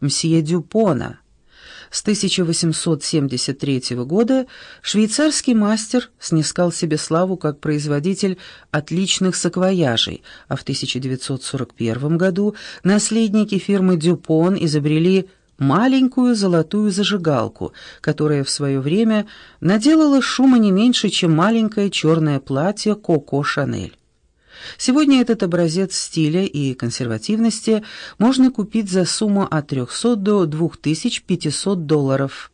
мсье Дюпона. С 1873 года швейцарский мастер снискал себе славу как производитель отличных саквояжей, а в 1941 году наследники фирмы «Дюпон» изобрели маленькую золотую зажигалку, которая в свое время наделала шума не меньше, чем маленькое черное платье «Коко Шанель». Сегодня этот образец стиля и консервативности можно купить за сумму от 300 до 2500 долларов,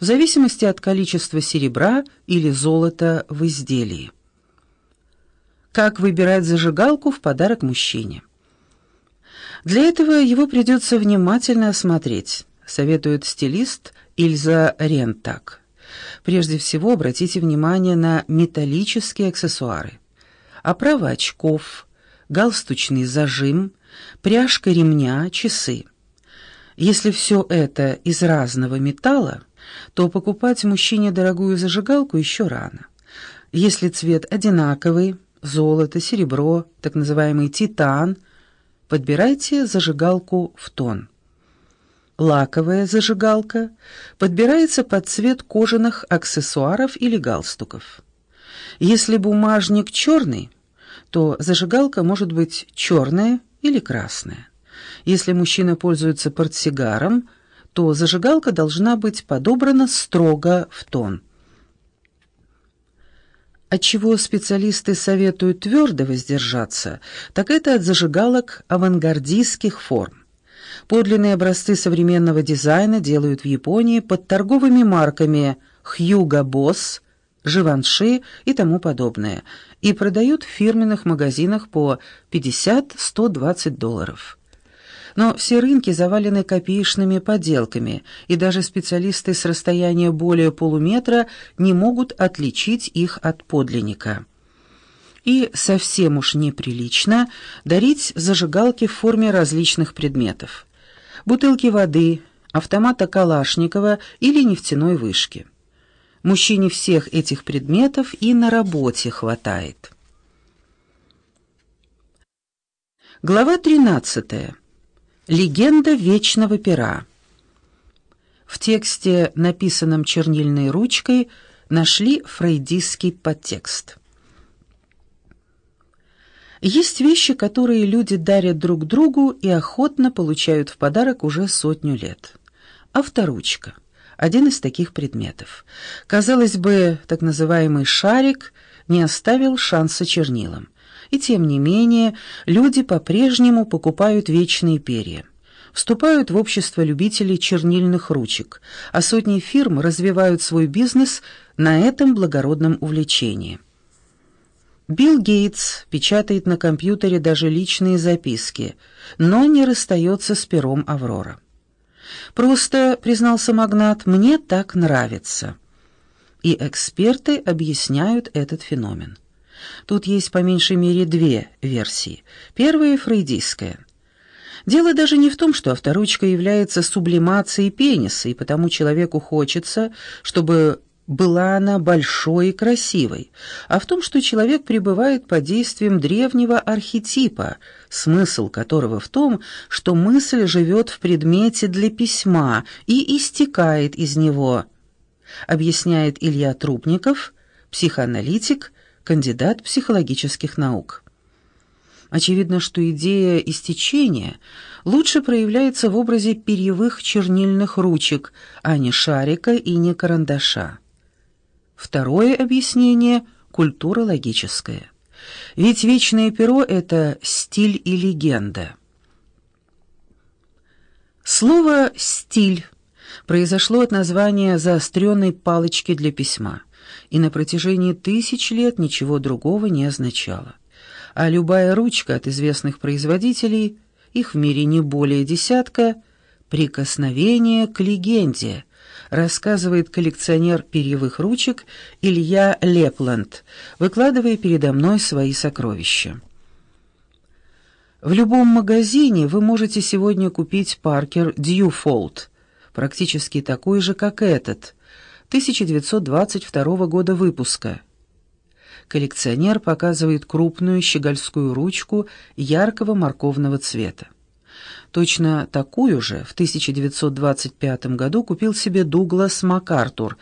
в зависимости от количества серебра или золота в изделии. Как выбирать зажигалку в подарок мужчине? Для этого его придется внимательно осмотреть, советует стилист Ильза Рентак. Прежде всего обратите внимание на металлические аксессуары. Оправа очков, галстучный зажим, пряжка ремня, часы. Если все это из разного металла, то покупать мужчине дорогую зажигалку еще рано. Если цвет одинаковый, золото, серебро, так называемый титан – Подбирайте зажигалку в тон. Лаковая зажигалка подбирается под цвет кожаных аксессуаров или галстуков. Если бумажник черный, то зажигалка может быть черная или красная. Если мужчина пользуется портсигаром, то зажигалка должна быть подобрана строго в тон. От чего специалисты советуют твердо воздержаться, так это от зажигалок авангардистских форм. Подлинные образцы современного дизайна делают в Японии под торговыми марками Хьюго Босс, Живанши и тому подобное, и продают в фирменных магазинах по 50-120 долларов. Но все рынки завалены копеечными поделками, и даже специалисты с расстояния более полуметра не могут отличить их от подлинника. И совсем уж неприлично дарить зажигалки в форме различных предметов. Бутылки воды, автомата Калашникова или нефтяной вышки. Мужчине всех этих предметов и на работе хватает. Глава тринадцатая. Легенда вечного пера. В тексте, написанном чернильной ручкой, нашли фрейдистский подтекст. Есть вещи, которые люди дарят друг другу и охотно получают в подарок уже сотню лет. Авторучка – один из таких предметов. Казалось бы, так называемый «шарик» не оставил шанса чернилам. И тем не менее, люди по-прежнему покупают вечные перья. Вступают в общество любителей чернильных ручек, а сотни фирм развивают свой бизнес на этом благородном увлечении. Билл Гейтс печатает на компьютере даже личные записки, но не расстается с пером «Аврора». «Просто», — признался магнат, — «мне так нравится». И эксперты объясняют этот феномен. Тут есть по меньшей мере две версии. Первая — фрейдистская. Дело даже не в том, что авторучка является сублимацией пениса, и потому человеку хочется, чтобы была она большой и красивой, а в том, что человек пребывает под действием древнего архетипа, смысл которого в том, что мысль живет в предмете для письма и истекает из него, объясняет Илья Трубников, психоаналитик, кандидат психологических наук. Очевидно, что идея истечения лучше проявляется в образе перьевых чернильных ручек, а не шарика и не карандаша. Второе объяснение – культурологическое. Ведь вечное перо – это стиль и легенда. Слово «стиль» произошло от названия заостренной палочки для письма и на протяжении тысяч лет ничего другого не означало. А любая ручка от известных производителей, их в мире не более десятка, прикосновение к легенде, рассказывает коллекционер перьевых ручек Илья Лепланд, выкладывая передо мной свои сокровища. В любом магазине вы можете сегодня купить Parker Duofold, практически такой же, как этот – 1922 года выпуска. Коллекционер показывает крупную щегольскую ручку яркого морковного цвета. Точно такую же в 1925 году купил себе Дуглас МакАртур,